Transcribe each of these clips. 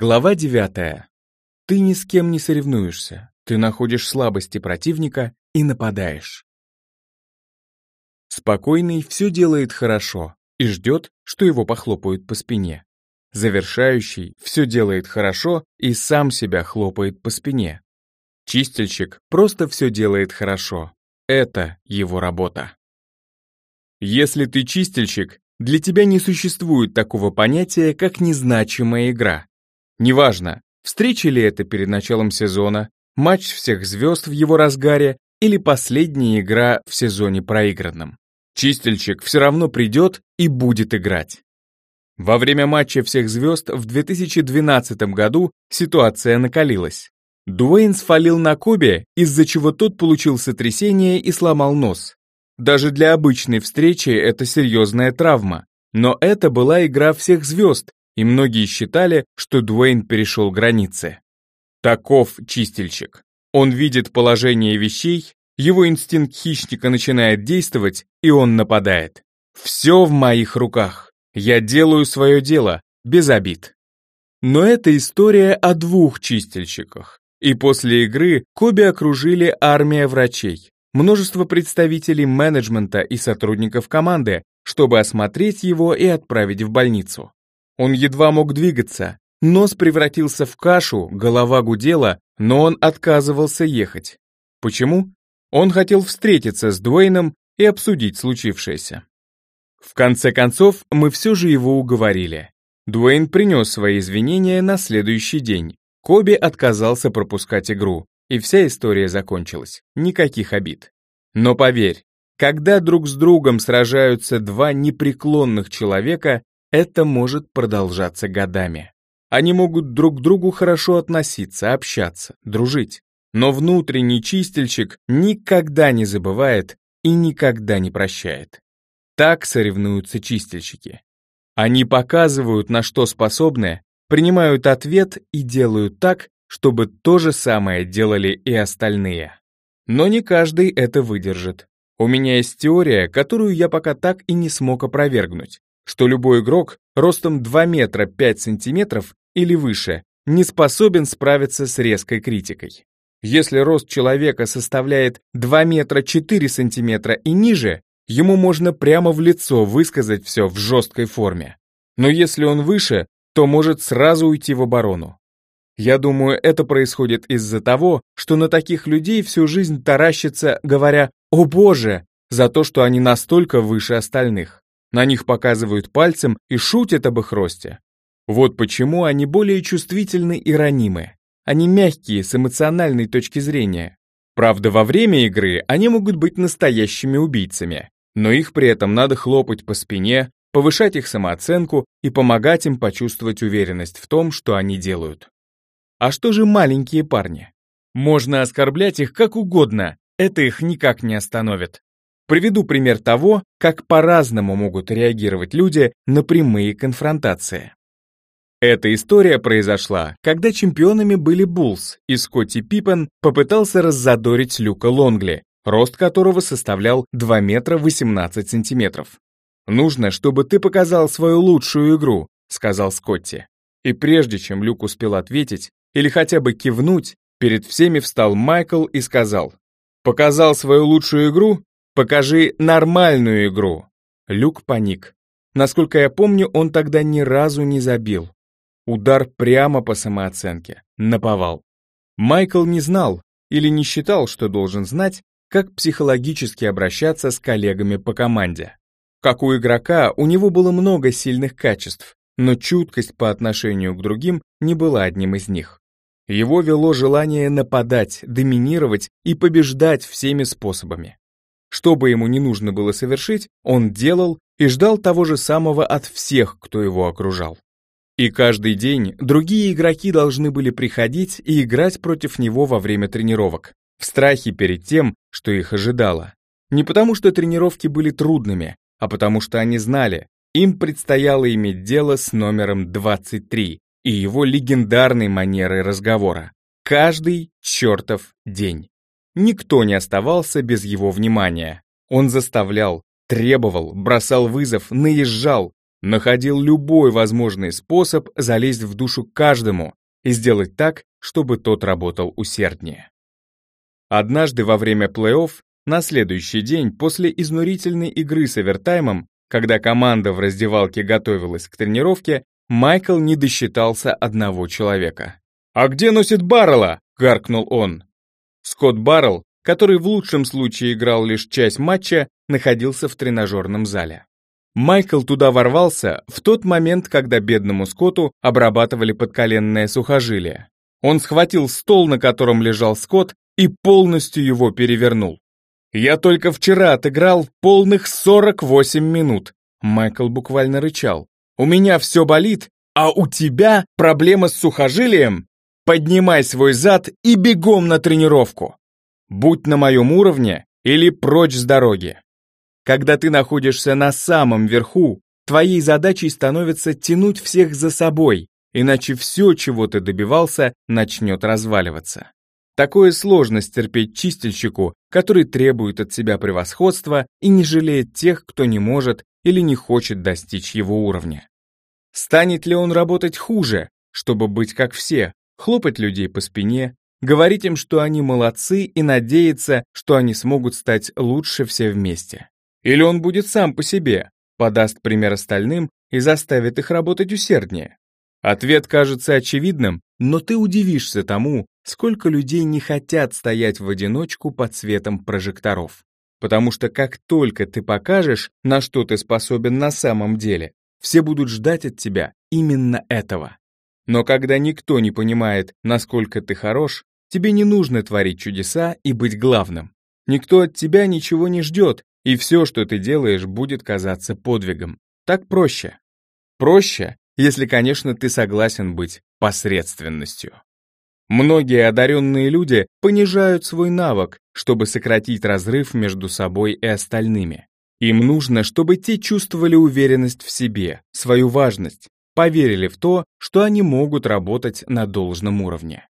Глава 9. Ты ни с кем не соревнуешься. Ты находишь слабости противника и нападаешь. Спокойный все делает хорошо и ждет, что его похлопают по спине. Завершающий все делает хорошо и сам себя хлопает по спине. Чистильщик просто все делает хорошо. Это его работа. Если ты чистильщик, для тебя не существует такого понятия, как незначимая игра. Неважно, встреча ли это перед началом сезона, матч всех звезд в его разгаре или последняя игра в сезоне проигранном. Чистильщик все равно придет и будет играть. Во время матча всех звезд в 2012 году ситуация накалилась. Дуэйн сфалил на Кобе, из-за чего тот получил сотрясение и сломал нос. Даже для обычной встречи это серьезная травма. Но это была игра всех звезд, и многие считали, что Дуэйн перешел границы. Таков чистильщик. Он видит положение вещей, его инстинкт хищника начинает действовать, и он нападает. Все в моих руках. Я делаю свое дело, без обид. Но это история о двух чистильщиках. И после игры Коби окружили армия врачей, множество представителей менеджмента и сотрудников команды, чтобы осмотреть его и отправить в больницу. Он едва мог двигаться, нос превратился в кашу, голова гудела, но он отказывался ехать. Почему? Он хотел встретиться с Дуэйном и обсудить случившееся. В конце концов, мы все же его уговорили. Дуэйн принес свои извинения на следующий день. Коби отказался пропускать игру, и вся история закончилась. Никаких обид. Но поверь, когда друг с другом сражаются два непреклонных человека, это может продолжаться годами. Они могут друг к другу хорошо относиться, общаться, дружить. Но внутренний чистильщик никогда не забывает и никогда не прощает. Так соревнуются чистильщики. Они показывают, на что способны, принимают ответ и делают так, чтобы то же самое делали и остальные. Но не каждый это выдержит. У меня есть теория, которую я пока так и не смог опровергнуть что любой игрок ростом 2 метра 5 сантиметров или выше не способен справиться с резкой критикой. Если рост человека составляет 2 метра 4 сантиметра и ниже, ему можно прямо в лицо высказать все в жесткой форме. Но если он выше, то может сразу уйти в оборону. Я думаю, это происходит из-за того, что на таких людей всю жизнь таращится, говоря «О боже!» за то, что они настолько выше остальных. На них показывают пальцем и шутят об их росте. Вот почему они более чувствительны и ранимы. Они мягкие с эмоциональной точки зрения. Правда, во время игры они могут быть настоящими убийцами, но их при этом надо хлопать по спине, повышать их самооценку и помогать им почувствовать уверенность в том, что они делают. А что же маленькие парни? Можно оскорблять их как угодно, это их никак не остановит. Приведу пример того, как по-разному могут реагировать люди на прямые конфронтации. Эта история произошла, когда чемпионами были Буллс, и Скотти Пиппен попытался раззадорить Люка Лонгли, рост которого составлял 2 метра 18 сантиметров. «Нужно, чтобы ты показал свою лучшую игру», — сказал Скотти. И прежде чем Люк успел ответить или хотя бы кивнуть, перед всеми встал Майкл и сказал, «Показал свою лучшую игру? Покажи нормальную игру. Люк паник. Насколько я помню, он тогда ни разу не забил. Удар прямо по самооценке. Наповал. Майкл не знал или не считал, что должен знать, как психологически обращаться с коллегами по команде. Как у игрока, у него было много сильных качеств, но чуткость по отношению к другим не была одним из них. Его вело желание нападать, доминировать и побеждать всеми способами. Что бы ему не нужно было совершить, он делал и ждал того же самого от всех, кто его окружал. И каждый день другие игроки должны были приходить и играть против него во время тренировок, в страхе перед тем, что их ожидало. Не потому что тренировки были трудными, а потому что они знали, им предстояло иметь дело с номером 23 и его легендарной манерой разговора. Каждый чертов день. Никто не оставался без его внимания. Он заставлял, требовал, бросал вызов, наезжал, Находил любой возможный способ залезть в душу каждому и сделать так, чтобы тот работал усерднее. Однажды во время плей-офф, на следующий день после изнурительной игры с овертаймом, когда команда в раздевалке готовилась к тренировке, Майкл не досчитался одного человека. «А где носит Баррелла?» — гаркнул он. Скотт Баррелл, который в лучшем случае играл лишь часть матча, находился в тренажерном зале. Майкл туда ворвался в тот момент, когда бедному Скотту обрабатывали подколенное сухожилие. Он схватил стол, на котором лежал Скотт, и полностью его перевернул. «Я только вчера отыграл полных 48 минут», Майкл буквально рычал. «У меня все болит, а у тебя проблема с сухожилием? Поднимай свой зад и бегом на тренировку. Будь на моем уровне или прочь с дороги. Когда ты находишься на самом верху, твоей задачей становится тянуть всех за собой, иначе все, чего ты добивался, начнет разваливаться. Такое сложно стерпеть чистильщику, который требует от себя превосходства и не жалеет тех, кто не может или не хочет достичь его уровня. Станет ли он работать хуже, чтобы быть как все, хлопать людей по спине, говорить им, что они молодцы и надеяться, что они смогут стать лучше все вместе? Или он будет сам по себе, подаст пример остальным и заставит их работать усерднее? Ответ кажется очевидным, но ты удивишься тому, сколько людей не хотят стоять в одиночку под светом прожекторов. Потому что как только ты покажешь, на что ты способен на самом деле, все будут ждать от тебя именно этого. Но когда никто не понимает, насколько ты хорош, тебе не нужно творить чудеса и быть главным. Никто от тебя ничего не ждет, и все, что ты делаешь, будет казаться подвигом. Так проще. Проще, если, конечно, ты согласен быть посредственностью. Многие одаренные люди понижают свой навык, чтобы сократить разрыв между собой и остальными. Им нужно, чтобы те чувствовали уверенность в себе, свою важность, поверили в то, что они могут работать на должном уровне.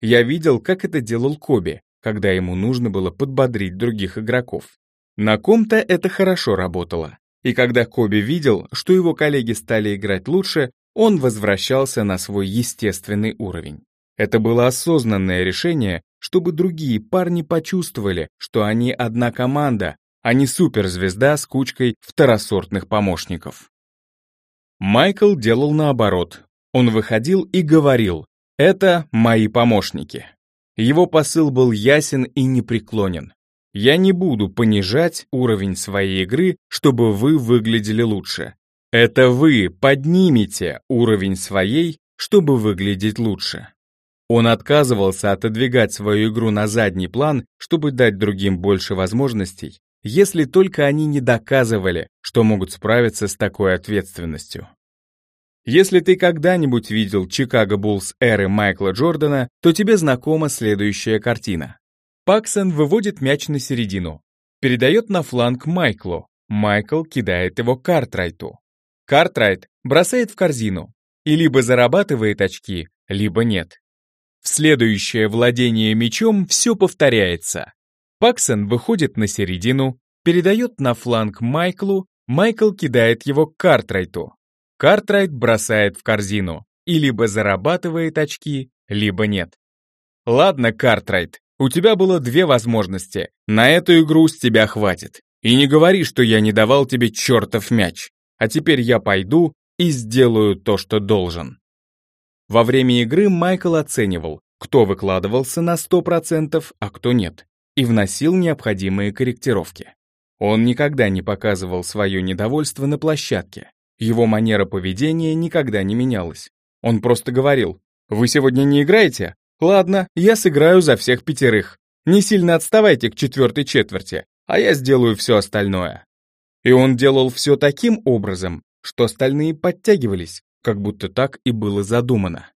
Я видел, как это делал Коби, когда ему нужно было подбодрить других игроков. На ком-то это хорошо работало, и когда Коби видел, что его коллеги стали играть лучше, он возвращался на свой естественный уровень. Это было осознанное решение, чтобы другие парни почувствовали, что они одна команда, а не суперзвезда с кучкой второсортных помощников. Майкл делал наоборот. Он выходил и говорил «Это мои помощники». Его посыл был ясен и непреклонен. Я не буду понижать уровень своей игры, чтобы вы выглядели лучше. Это вы поднимете уровень своей, чтобы выглядеть лучше. Он отказывался отодвигать свою игру на задний план, чтобы дать другим больше возможностей, если только они не доказывали, что могут справиться с такой ответственностью. Если ты когда-нибудь видел Чикаго Буллс эры Майкла Джордана, то тебе знакома следующая картина. Паксон выводит мяч на середину, передает на фланг Майклу, Майкл кидает его Картрайту. Картрайт бросает в корзину и либо зарабатывает очки, либо нет. В следующее владение мячом все повторяется. Паксон выходит на середину, передает на фланг Майклу, Майкл кидает его Картрайту. Картрайт бросает в корзину и либо зарабатывает очки, либо нет. Ладно, Картрайт, у тебя было две возможности. На эту игру с тебя хватит. И не говори, что я не давал тебе чертов мяч. А теперь я пойду и сделаю то, что должен. Во время игры Майкл оценивал, кто выкладывался на 100%, а кто нет, и вносил необходимые корректировки. Он никогда не показывал свое недовольство на площадке. Его манера поведения никогда не менялась. Он просто говорил, «Вы сегодня не играете? Ладно, я сыграю за всех пятерых. Не сильно отставайте к четвертой четверти, а я сделаю все остальное. И он делал все таким образом, что остальные подтягивались, как будто так и было задумано.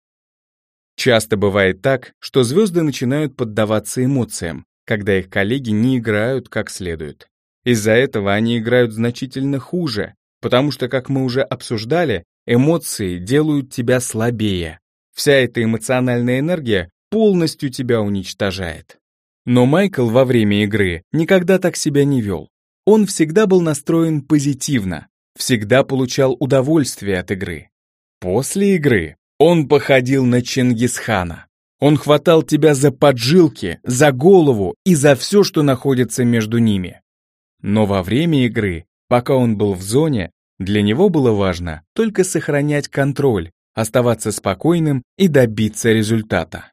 Часто бывает так, что звезды начинают поддаваться эмоциям, когда их коллеги не играют как следует. Из-за этого они играют значительно хуже, потому что, как мы уже обсуждали, эмоции делают тебя слабее, Вся эта эмоциональная энергия полностью тебя уничтожает. Но Майкл во время игры никогда так себя не вел. Он всегда был настроен позитивно, всегда получал удовольствие от игры. После игры он походил на Чингисхана. Он хватал тебя за поджилки, за голову и за все, что находится между ними. Но во время игры, пока он был в зоне, для него было важно только сохранять контроль, оставаться спокойным и добиться результата.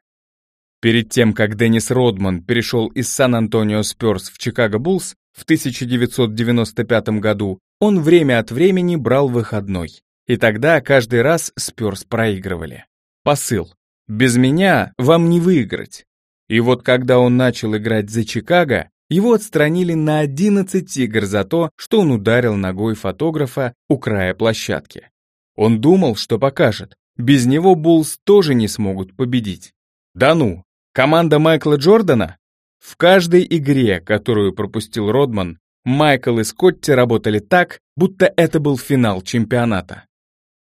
Перед тем, как Деннис Родман перешел из Сан-Антонио Спёрс в Чикаго Буллс в 1995 году, он время от времени брал выходной. И тогда каждый раз Спёрс проигрывали. Посыл. Без меня вам не выиграть. И вот когда он начал играть за Чикаго, его отстранили на 11 игр за то, что он ударил ногой фотографа у края площадки. Он думал, что покажет. Без него Буллс тоже не смогут победить. Да ну, Команда Майкла Джордана? В каждой игре, которую пропустил Родман, Майкл и Скотти работали так, будто это был финал чемпионата.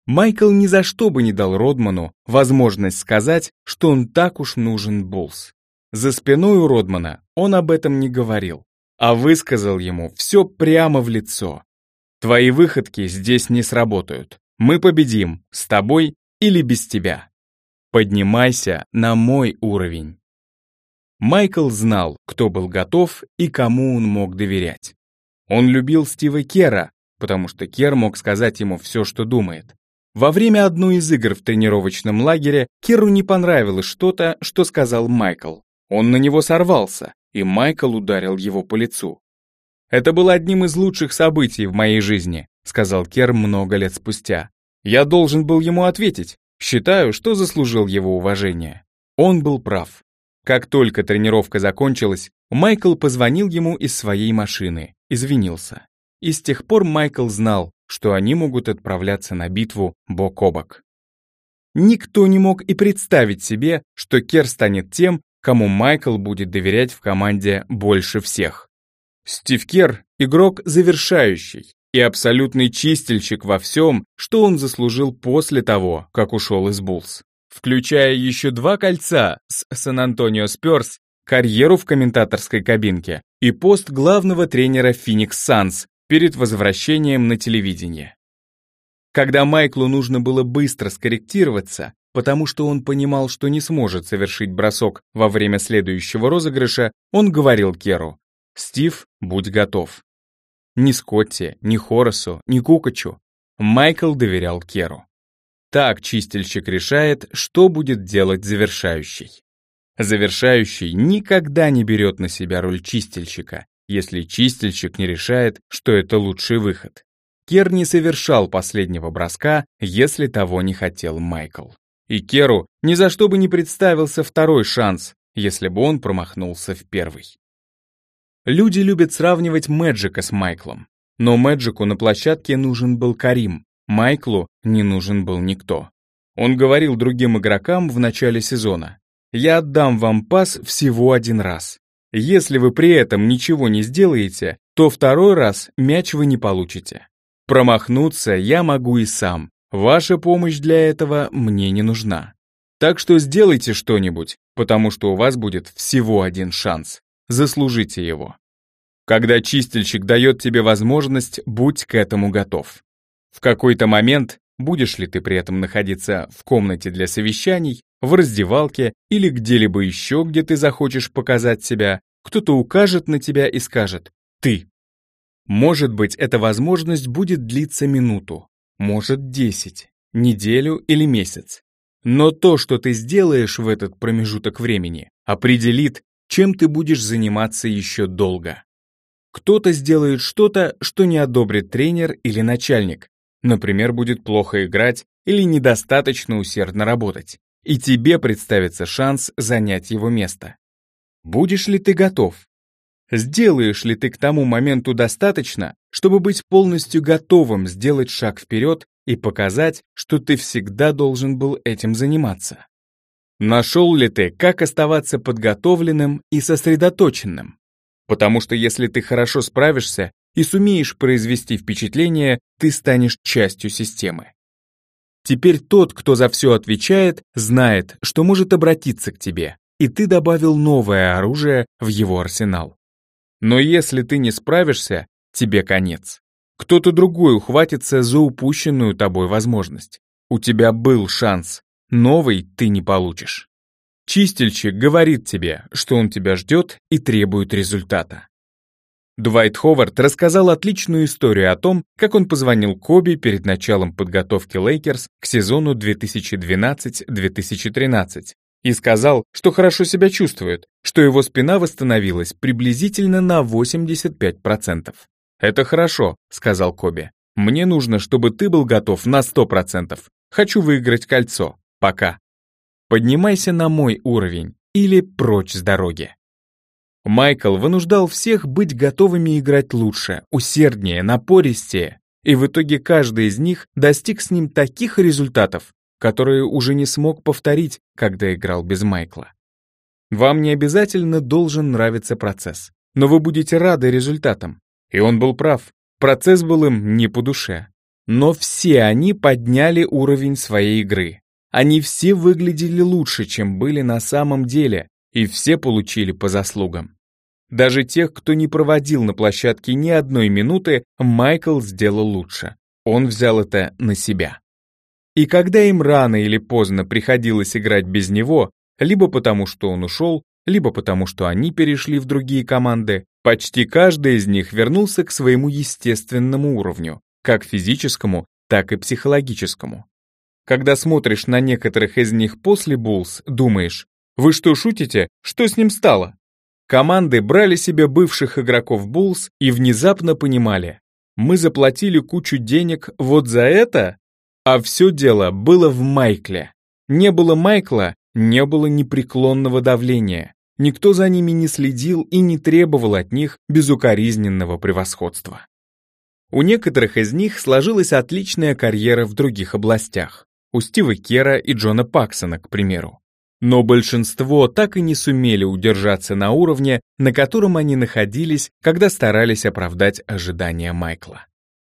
Майкл ни за что бы не дал Родману возможность сказать, что он так уж нужен Буллс. За спиной у Родмана он об этом не говорил, а высказал ему все прямо в лицо. «Твои выходки здесь не сработают. Мы победим, с тобой или без тебя». Поднимайся на мой уровень. Майкл знал, кто был готов и кому он мог доверять. Он любил Стива Кера, потому что Кер мог сказать ему все, что думает. Во время одной из игр в тренировочном лагере Керу не понравилось что-то, что сказал Майкл. Он на него сорвался, и Майкл ударил его по лицу. «Это было одним из лучших событий в моей жизни», сказал Кер много лет спустя. «Я должен был ему ответить, Считаю, что заслужил его уважение. Он был прав. Как только тренировка закончилась, Майкл позвонил ему из своей машины, извинился. И с тех пор Майкл знал, что они могут отправляться на битву бок о бок. Никто не мог и представить себе, что Кер станет тем, кому Майкл будет доверять в команде больше всех. Стив Кер — игрок завершающий, и абсолютный чистильщик во всем, что он заслужил после того, как ушел из Буллс. Включая еще два кольца с Сан-Антонио Спёрс, карьеру в комментаторской кабинке и пост главного тренера Феникс Санс перед возвращением на телевидение. Когда Майклу нужно было быстро скорректироваться, потому что он понимал, что не сможет совершить бросок во время следующего розыгрыша, он говорил Керу «Стив, будь готов». Ни Скотти, ни Хорасу, ни Кукачу. Майкл доверял Керу. Так чистильщик решает, что будет делать завершающий. Завершающий никогда не берет на себя роль чистильщика, если чистильщик не решает, что это лучший выход. Кер не совершал последнего броска, если того не хотел Майкл. И Керу ни за что бы не представился второй шанс, если бы он промахнулся в первый. Люди любят сравнивать Мэджика с Майклом. Но Мэджику на площадке нужен был Карим, Майклу не нужен был никто. Он говорил другим игрокам в начале сезона, «Я отдам вам пас всего один раз. Если вы при этом ничего не сделаете, то второй раз мяч вы не получите. Промахнуться я могу и сам. Ваша помощь для этого мне не нужна. Так что сделайте что-нибудь, потому что у вас будет всего один шанс. Заслужите его. Когда чистильщик дает тебе возможность, будь к этому готов. В какой-то момент, будешь ли ты при этом находиться в комнате для совещаний, в раздевалке или где-либо еще, где ты захочешь показать себя, кто-то укажет на тебя и скажет «ты». Может быть, эта возможность будет длиться минуту, может десять, неделю или месяц. Но то, что ты сделаешь в этот промежуток времени, определит, чем ты будешь заниматься еще долго. Кто-то сделает что-то, что не одобрит тренер или начальник. Например, будет плохо играть или недостаточно усердно работать. И тебе представится шанс занять его место. Будешь ли ты готов? Сделаешь ли ты к тому моменту достаточно, чтобы быть полностью готовым сделать шаг вперед и показать, что ты всегда должен был этим заниматься? Нашел ли ты, как оставаться подготовленным и сосредоточенным? Потому что если ты хорошо справишься и сумеешь произвести впечатление, ты станешь частью системы. Теперь тот, кто за все отвечает, знает, что может обратиться к тебе, и ты добавил новое оружие в его арсенал. Но если ты не справишься, тебе конец. Кто-то другой ухватится за упущенную тобой возможность. У тебя был шанс, новый ты не получишь. Чистильщик говорит тебе, что он тебя ждет и требует результата. Дуайт Ховард рассказал отличную историю о том, как он позвонил Коби перед началом подготовки Лейкерс к сезону 2012-2013 и сказал, что хорошо себя чувствует, что его спина восстановилась приблизительно на 85%. «Это хорошо», — сказал Коби. «Мне нужно, чтобы ты был готов на 100%. Хочу выиграть кольцо. Пока. Поднимайся на мой уровень или прочь с дороги». Майкл вынуждал всех быть готовыми играть лучше, усерднее, напористее, и в итоге каждый из них достиг с ним таких результатов, которые уже не смог повторить, когда играл без Майкла. Вам не обязательно должен нравиться процесс, но вы будете рады результатам. И он был прав, процесс был им не по душе. Но все они подняли уровень своей игры. Они все выглядели лучше, чем были на самом деле, и все получили по заслугам. Даже тех, кто не проводил на площадке ни одной минуты, Майкл сделал лучше. Он взял это на себя. И когда им рано или поздно приходилось играть без него, либо потому что он ушел, либо потому что они перешли в другие команды, почти каждый из них вернулся к своему естественному уровню, как физическому, так и психологическому. Когда смотришь на некоторых из них после Буллс, думаешь, вы что, шутите? Что с ним стало? Команды брали себе бывших игроков Буллс и внезапно понимали, мы заплатили кучу денег вот за это? А все дело было в Майкле. Не было Майкла, не было непреклонного давления. Никто за ними не следил и не требовал от них безукоризненного превосходства. У некоторых из них сложилась отличная карьера в других областях. У Стива Кера и Джона Паксона, к примеру. Но большинство так и не сумели удержаться на уровне, на котором они находились, когда старались оправдать ожидания Майкла.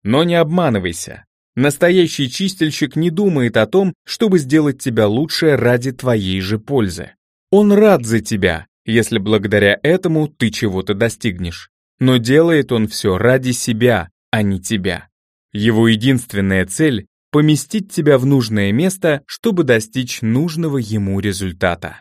Но не обманывайся. Настоящий чистильщик не думает о том, чтобы сделать тебя лучше ради твоей же пользы. Он рад за тебя, если благодаря этому ты чего-то достигнешь. Но делает он все ради себя, а не тебя. Его единственная цель поместить тебя в нужное место, чтобы достичь нужного ему результата.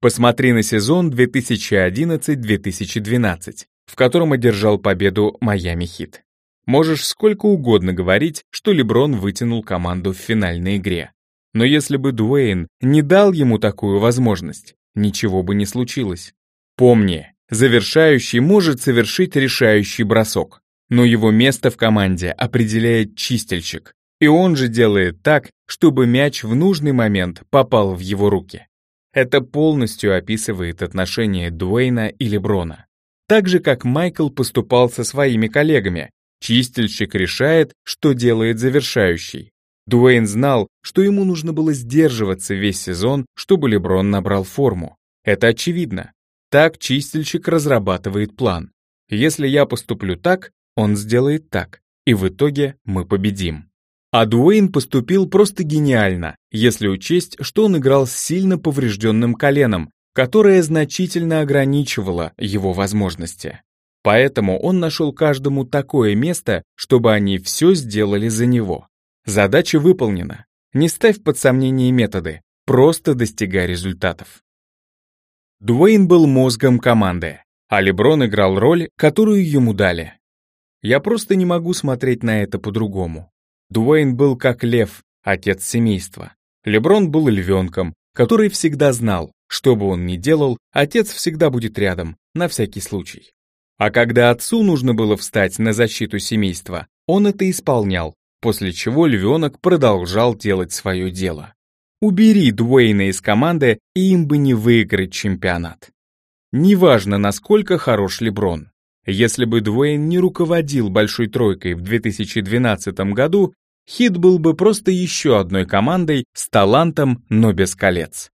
Посмотри на сезон 2011-2012, в котором одержал победу Майами Хит. Можешь сколько угодно говорить, что Леброн вытянул команду в финальной игре. Но если бы Дуэйн не дал ему такую возможность, ничего бы не случилось. Помни, завершающий может совершить решающий бросок, но его место в команде определяет чистильщик, и он же делает так, чтобы мяч в нужный момент попал в его руки. Это полностью описывает отношения Дуэйна и Леброна. Так же, как Майкл поступал со своими коллегами. Чистильщик решает, что делает завершающий. Дуэйн знал, что ему нужно было сдерживаться весь сезон, чтобы Леброн набрал форму. Это очевидно. Так чистильщик разрабатывает план. Если я поступлю так, он сделает так, и в итоге мы победим. А Дуэйн поступил просто гениально, если учесть, что он играл с сильно поврежденным коленом, которое значительно ограничивало его возможности. Поэтому он нашел каждому такое место, чтобы они все сделали за него. Задача выполнена. Не ставь под сомнение методы, просто достигай результатов. Дуэйн был мозгом команды, а Леброн играл роль, которую ему дали. Я просто не могу смотреть на это по-другому. Дуэйн был как лев, отец семейства. Леброн был львенком, который всегда знал, что бы он ни делал, отец всегда будет рядом, на всякий случай. А когда отцу нужно было встать на защиту семейства, он это исполнял, после чего львенок продолжал делать свое дело. Убери Дуэйна из команды, и им бы не выиграть чемпионат. Неважно, насколько хорош Леброн. Если бы Дуэйн не руководил Большой Тройкой в 2012 году, Хит был бы просто еще одной командой с талантом, но без колец.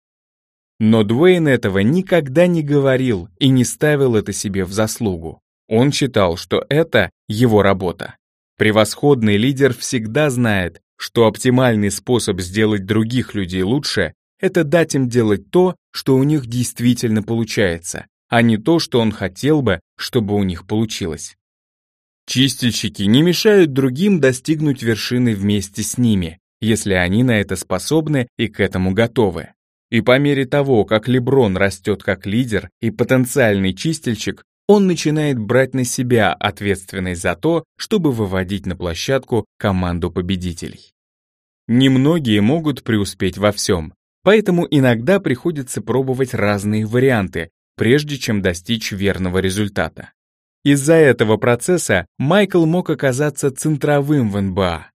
Но Дуэйн этого никогда не говорил и не ставил это себе в заслугу. Он считал, что это его работа. Превосходный лидер всегда знает, что оптимальный способ сделать других людей лучше — это дать им делать то, что у них действительно получается, а не то, что он хотел бы, чтобы у них получилось. Чистильщики не мешают другим достигнуть вершины вместе с ними, если они на это способны и к этому готовы. И по мере того, как Леброн растет как лидер и потенциальный чистильщик, он начинает брать на себя ответственность за то, чтобы выводить на площадку команду победителей. Немногие могут преуспеть во всем, поэтому иногда приходится пробовать разные варианты, прежде чем достичь верного результата. Из-за этого процесса Майкл мог оказаться центровым в НБА.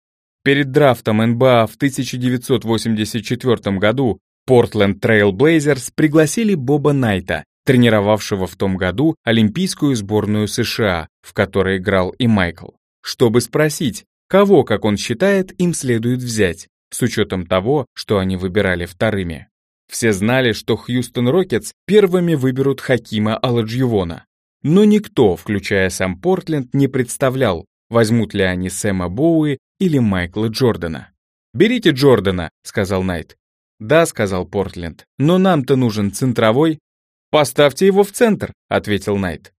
Перед драфтом НБА в 1984 году Портленд Трейл Блейзерс пригласили Боба Найта, тренировавшего в том году Олимпийскую сборную США, в которой играл и Майкл, чтобы спросить, кого, как он считает, им следует взять, с учетом того, что они выбирали вторыми. Все знали, что Хьюстон Рокетс первыми выберут Хакима Оладжьювона. Но никто, включая сам Портленд, не представлял, возьмут ли они Сэма Боуи или Майкла Джордана. «Берите Джордана», — сказал Найт. «Да», — сказал Портленд, — «но нам-то нужен центровой». «Поставьте его в центр», — ответил Найт.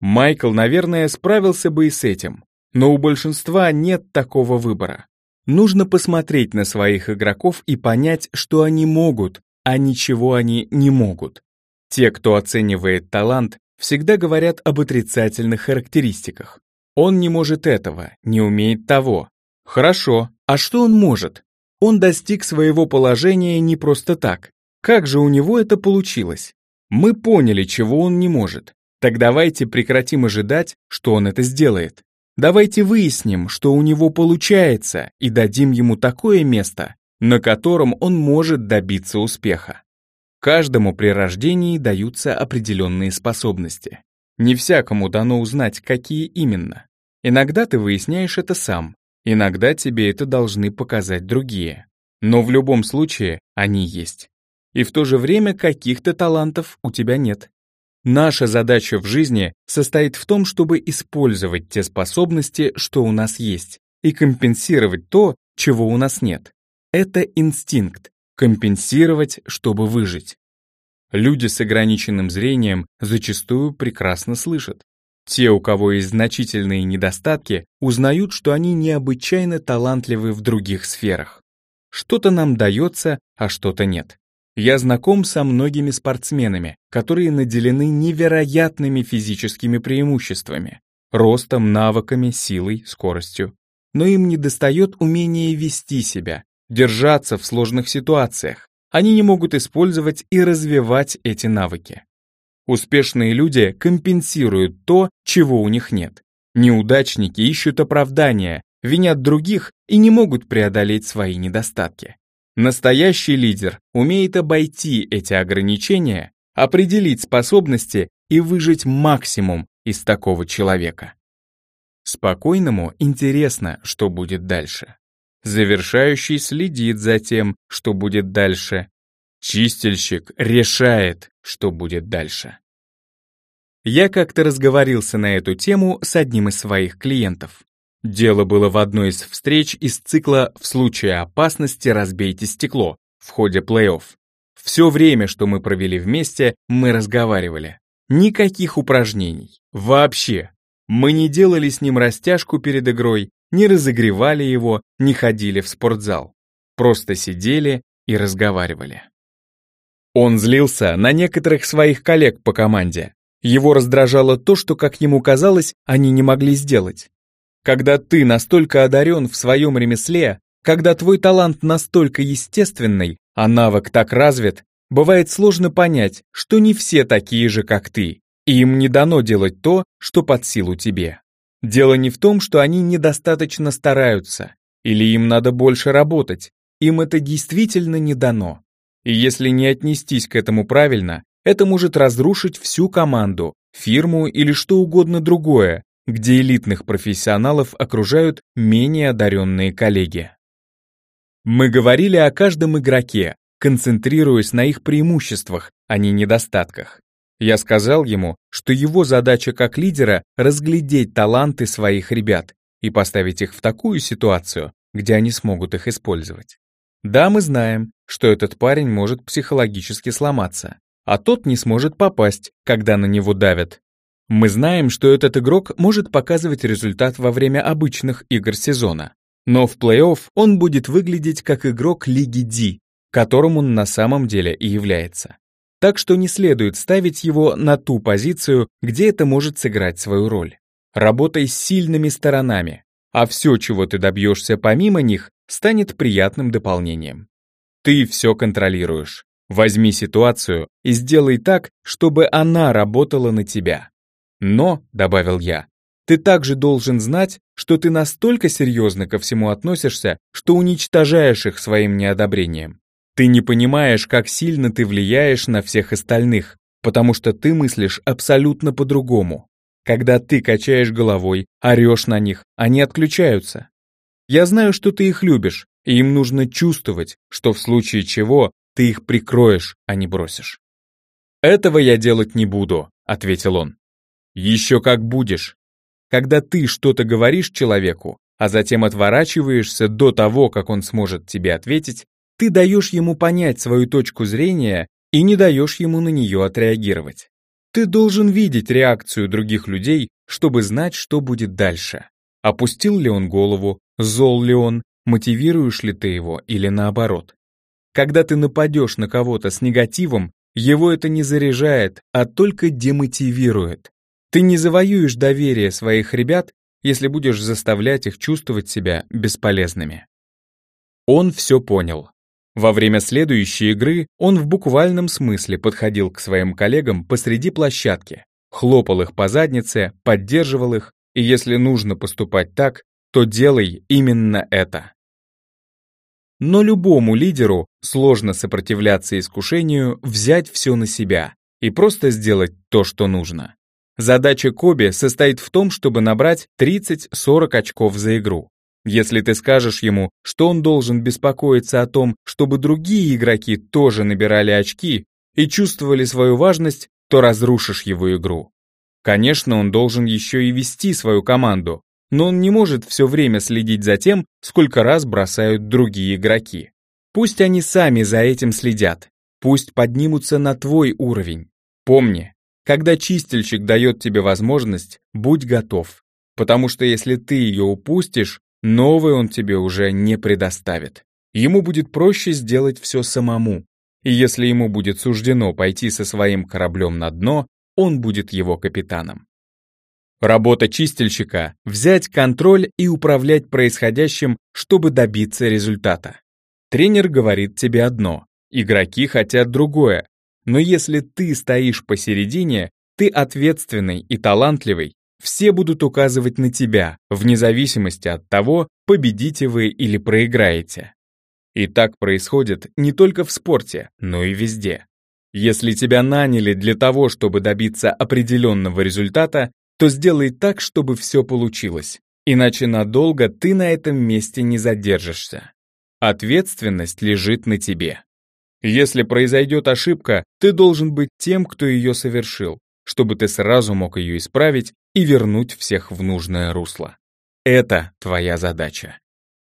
Майкл, наверное, справился бы и с этим, но у большинства нет такого выбора. Нужно посмотреть на своих игроков и понять, что они могут, а ничего они не могут. Те, кто оценивает талант, всегда говорят об отрицательных характеристиках. Он не может этого, не умеет того. Хорошо, а что он может? Он достиг своего положения не просто так. Как же у него это получилось? Мы поняли, чего он не может. Так давайте прекратим ожидать, что он это сделает. Давайте выясним, что у него получается, и дадим ему такое место, на котором он может добиться успеха. Каждому при рождении даются определенные способности. Не всякому дано узнать, какие именно. Иногда ты выясняешь это сам, Иногда тебе это должны показать другие. Но в любом случае они есть. И в то же время каких-то талантов у тебя нет. Наша задача в жизни состоит в том, чтобы использовать те способности, что у нас есть, и компенсировать то, чего у нас нет. Это инстинкт — компенсировать, чтобы выжить. Люди с ограниченным зрением зачастую прекрасно слышат. Те, у кого есть значительные недостатки, узнают, что они необычайно талантливы в других сферах. Что-то нам дается, а что-то нет. Я знаком со многими спортсменами, которые наделены невероятными физическими преимуществами, ростом, навыками, силой, скоростью. Но им недостает умения вести себя, держаться в сложных ситуациях. Они не могут использовать и развивать эти навыки. Успешные люди компенсируют то, чего у них нет. Неудачники ищут оправдания, винят других и не могут преодолеть свои недостатки. Настоящий лидер умеет обойти эти ограничения, определить способности и выжить максимум из такого человека. Спокойному интересно, что будет дальше. Завершающий следит за тем, что будет дальше. Чистильщик решает, что будет дальше. Я как-то разговорился на эту тему с одним из своих клиентов. Дело было в одной из встреч из цикла «В случае опасности разбейте стекло» в ходе плей-офф. Все время, что мы провели вместе, мы разговаривали. Никаких упражнений. Вообще. Мы не делали с ним растяжку перед игрой, не разогревали его, не ходили в спортзал. Просто сидели и разговаривали. Он злился на некоторых своих коллег по команде. Его раздражало то, что, как ему казалось, они не могли сделать. Когда ты настолько одарен в своем ремесле, когда твой талант настолько естественный, а навык так развит, бывает сложно понять, что не все такие же, как ты, и им не дано делать то, что под силу тебе. Дело не в том, что они недостаточно стараются, или им надо больше работать, им это действительно не дано. И если не отнестись к этому правильно, это может разрушить всю команду, фирму или что угодно другое, где элитных профессионалов окружают менее одаренные коллеги. Мы говорили о каждом игроке, концентрируясь на их преимуществах, а не недостатках. Я сказал ему, что его задача как лидера — разглядеть таланты своих ребят и поставить их в такую ситуацию, где они смогут их использовать. Да, мы знаем, что этот парень может психологически сломаться, а тот не сможет попасть, когда на него давят. Мы знаем, что этот игрок может показывать результат во время обычных игр сезона, но в плей-офф он будет выглядеть как игрок Лиги D, которым он на самом деле и является. Так что не следует ставить его на ту позицию, где это может сыграть свою роль. Работай с сильными сторонами, а все, чего ты добьешься помимо них, станет приятным дополнением. Ты все контролируешь. Возьми ситуацию и сделай так, чтобы она работала на тебя. Но, добавил я, ты также должен знать, что ты настолько серьезно ко всему относишься, что уничтожаешь их своим неодобрением. Ты не понимаешь, как сильно ты влияешь на всех остальных, потому что ты мыслишь абсолютно по-другому. Когда ты качаешь головой, орешь на них, они отключаются. Я знаю, что ты их любишь, и им нужно чувствовать, что в случае чего ты их прикроешь, а не бросишь. «Этого я делать не буду», — ответил он. Еще как будешь. Когда ты что-то говоришь человеку, а затем отворачиваешься до того, как он сможет тебе ответить, ты даешь ему понять свою точку зрения и не даешь ему на нее отреагировать. Ты должен видеть реакцию других людей, чтобы знать, что будет дальше. Опустил ли он голову, зол ли он, мотивируешь ли ты его или наоборот. Когда ты нападешь на кого-то с негативом, его это не заряжает, а только демотивирует. Ты не завоюешь доверие своих ребят, если будешь заставлять их чувствовать себя бесполезными. Он все понял. Во время следующей игры он в буквальном смысле подходил к своим коллегам посреди площадки, хлопал их по заднице, поддерживал их, и если нужно поступать так, то делай именно это. Но любому лидеру сложно сопротивляться искушению взять все на себя и просто сделать то, что нужно. Задача Коби состоит в том, чтобы набрать 30-40 очков за игру. Если ты скажешь ему, что он должен беспокоиться о том, чтобы другие игроки тоже набирали очки и чувствовали свою важность, то разрушишь его игру. Конечно, он должен еще и вести свою команду, но он не может все время следить за тем, сколько раз бросают другие игроки. Пусть они сами за этим следят, пусть поднимутся на твой уровень. Помни, когда чистильщик дает тебе возможность, будь готов, потому что если ты ее упустишь, новый он тебе уже не предоставит. Ему будет проще сделать все самому, и если ему будет суждено пойти со своим кораблем на дно, он будет его капитаном. Работа чистильщика — взять контроль и управлять происходящим, чтобы добиться результата. Тренер говорит тебе одно, игроки хотят другое, но если ты стоишь посередине, ты ответственный и талантливый, все будут указывать на тебя, вне зависимости от того, победите вы или проиграете. И так происходит не только в спорте, но и везде. Если тебя наняли для того, чтобы добиться определенного результата, то сделай так, чтобы все получилось. Иначе надолго ты на этом месте не задержишься. Ответственность лежит на тебе. Если произойдет ошибка, ты должен быть тем, кто ее совершил, чтобы ты сразу мог ее исправить и вернуть всех в нужное русло. Это твоя задача.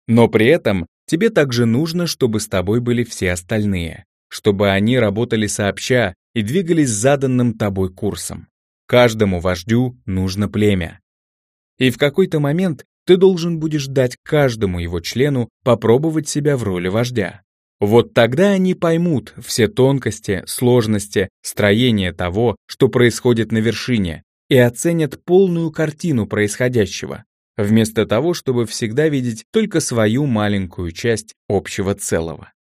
Но при этом тебе также нужно, чтобы с тобой были все остальные, чтобы они работали сообща и двигались заданным тобой курсом. Каждому вождю нужно племя. И в какой-то момент ты должен будешь дать каждому его члену попробовать себя в роли вождя. Вот тогда они поймут все тонкости, сложности, строения того, что происходит на вершине, и оценят полную картину происходящего, вместо того, чтобы всегда видеть только свою маленькую часть общего целого.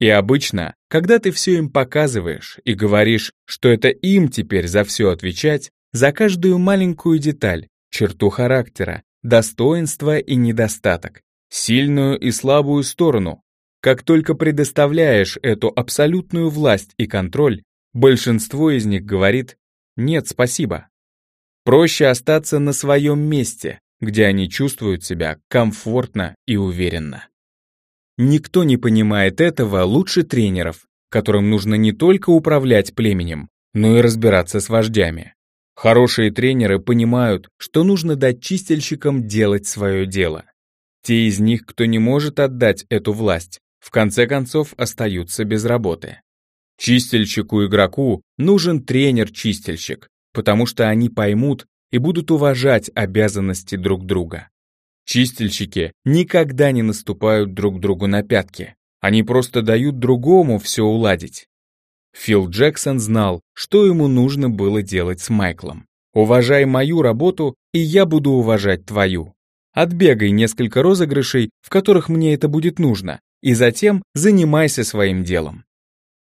И обычно, когда ты все им показываешь и говоришь, что это им теперь за все отвечать, за каждую маленькую деталь, черту характера, достоинство и недостаток, сильную и слабую сторону, как только предоставляешь эту абсолютную власть и контроль, большинство из них говорит «нет, спасибо». Проще остаться на своем месте, где они чувствуют себя комфортно и уверенно. Никто не понимает этого лучше тренеров, которым нужно не только управлять племенем, но и разбираться с вождями. Хорошие тренеры понимают, что нужно дать чистильщикам делать свое дело. Те из них, кто не может отдать эту власть, в конце концов остаются без работы. Чистильщику-игроку нужен тренер-чистильщик, потому что они поймут и будут уважать обязанности друг друга. Чистильщики никогда не наступают друг другу на пятки. Они просто дают другому все уладить. Фил Джексон знал, что ему нужно было делать с Майклом. «Уважай мою работу, и я буду уважать твою. Отбегай несколько розыгрышей, в которых мне это будет нужно, и затем занимайся своим делом».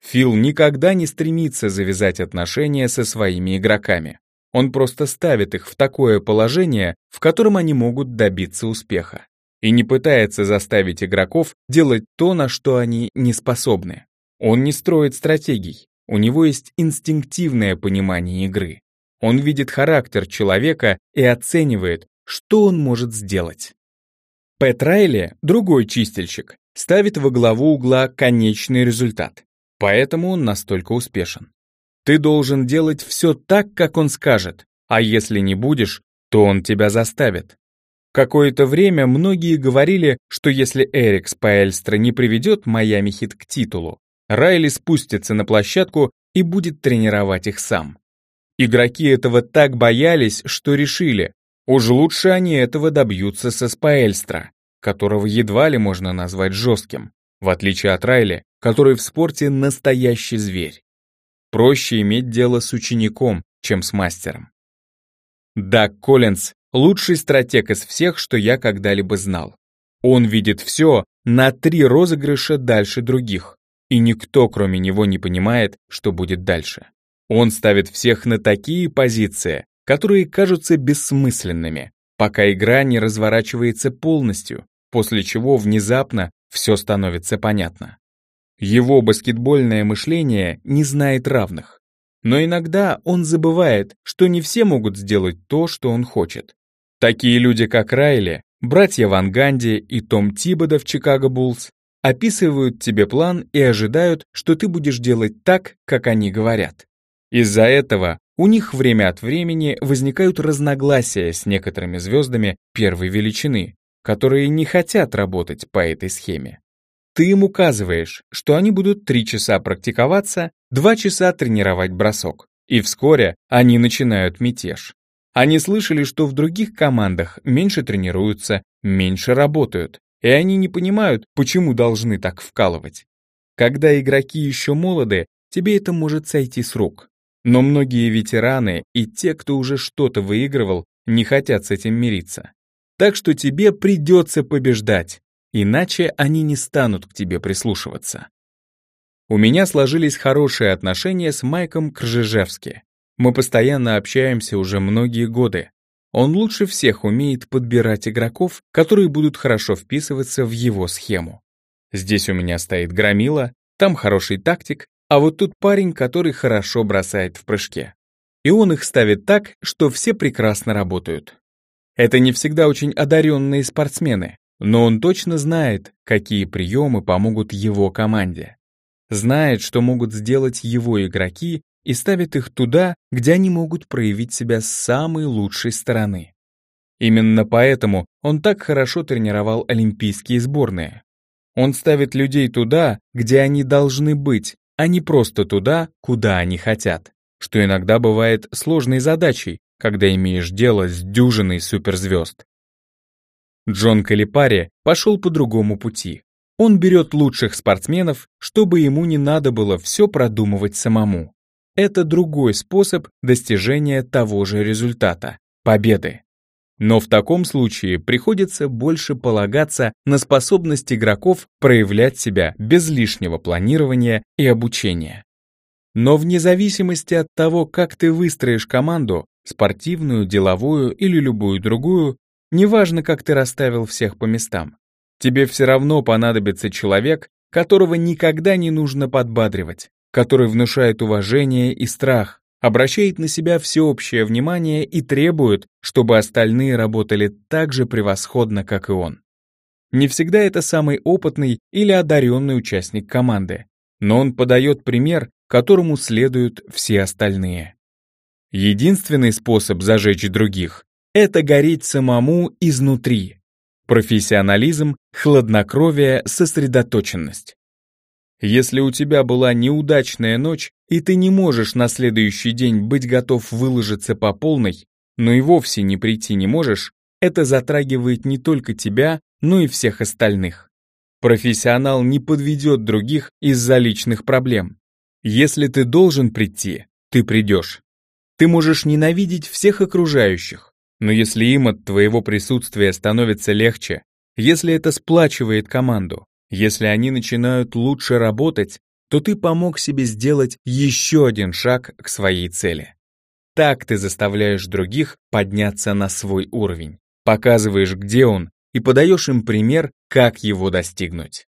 Фил никогда не стремится завязать отношения со своими игроками. Он просто ставит их в такое положение, в котором они могут добиться успеха. И не пытается заставить игроков делать то, на что они не способны. Он не строит стратегий, у него есть инстинктивное понимание игры. Он видит характер человека и оценивает, что он может сделать. Пэт Райли, другой чистильщик, ставит во главу угла конечный результат. Поэтому он настолько успешен. Ты должен делать все так, как он скажет, а если не будешь, то он тебя заставит. Какое-то время многие говорили, что если Эрик Спаэльстра не приведет Майами Хит к титулу, Райли спустится на площадку и будет тренировать их сам. Игроки этого так боялись, что решили, уж лучше они этого добьются со Спаэльстра, которого едва ли можно назвать жестким, в отличие от Райли, который в спорте настоящий зверь. Проще иметь дело с учеником, чем с мастером. Даг Коллинз — лучший стратег из всех, что я когда-либо знал. Он видит все на три розыгрыша дальше других и никто, кроме него, не понимает, что будет дальше. Он ставит всех на такие позиции, которые кажутся бессмысленными, пока игра не разворачивается полностью, после чего внезапно все становится понятно. Его баскетбольное мышление не знает равных. Но иногда он забывает, что не все могут сделать то, что он хочет. Такие люди, как Райли, братья Ван Ганди и Том Тибода в Чикаго Буллс, описывают тебе план и ожидают, что ты будешь делать так, как они говорят. Из-за этого у них время от времени возникают разногласия с некоторыми звездами первой величины, которые не хотят работать по этой схеме. Ты им указываешь, что они будут 3 часа практиковаться, 2 часа тренировать бросок, и вскоре они начинают мятеж. Они слышали, что в других командах меньше тренируются, меньше работают, и они не понимают, почему должны так вкалывать. Когда игроки еще молоды, тебе это может сойти с рук. Но многие ветераны и те, кто уже что-то выигрывал, не хотят с этим мириться. Так что тебе придется побеждать, иначе они не станут к тебе прислушиваться. У меня сложились хорошие отношения с Майком Кржижевски. Мы постоянно общаемся уже многие годы. Он лучше всех умеет подбирать игроков, которые будут хорошо вписываться в его схему. Здесь у меня стоит громила, там хороший тактик, а вот тут парень, который хорошо бросает в прыжке. И он их ставит так, что все прекрасно работают. Это не всегда очень одаренные спортсмены, но он точно знает, какие приемы помогут его команде. Знает, что могут сделать его игроки и ставит их туда, где они могут проявить себя с самой лучшей стороны. Именно поэтому он так хорошо тренировал олимпийские сборные. Он ставит людей туда, где они должны быть, а не просто туда, куда они хотят, что иногда бывает сложной задачей, когда имеешь дело с дюжиной суперзвезд. Джон Калипари пошел по другому пути. Он берет лучших спортсменов, чтобы ему не надо было все продумывать самому это другой способ достижения того же результата — победы. Но в таком случае приходится больше полагаться на способность игроков проявлять себя без лишнего планирования и обучения. Но вне зависимости от того, как ты выстроишь команду, спортивную, деловую или любую другую, неважно, как ты расставил всех по местам, тебе все равно понадобится человек, которого никогда не нужно подбадривать, который внушает уважение и страх, обращает на себя всеобщее внимание и требует, чтобы остальные работали так же превосходно, как и он. Не всегда это самый опытный или одаренный участник команды, но он подает пример, которому следуют все остальные. Единственный способ зажечь других — это гореть самому изнутри. Профессионализм, хладнокровие, сосредоточенность. Если у тебя была неудачная ночь и ты не можешь на следующий день быть готов выложиться по полной, но и вовсе не прийти не можешь, это затрагивает не только тебя, но и всех остальных. Профессионал не подведет других из-за личных проблем. Если ты должен прийти, ты придешь. Ты можешь ненавидеть всех окружающих, но если им от твоего присутствия становится легче, если это сплачивает команду, если они начинают лучше работать, то ты помог себе сделать еще один шаг к своей цели. Так ты заставляешь других подняться на свой уровень, показываешь, где он, и подаешь им пример, как его достигнуть.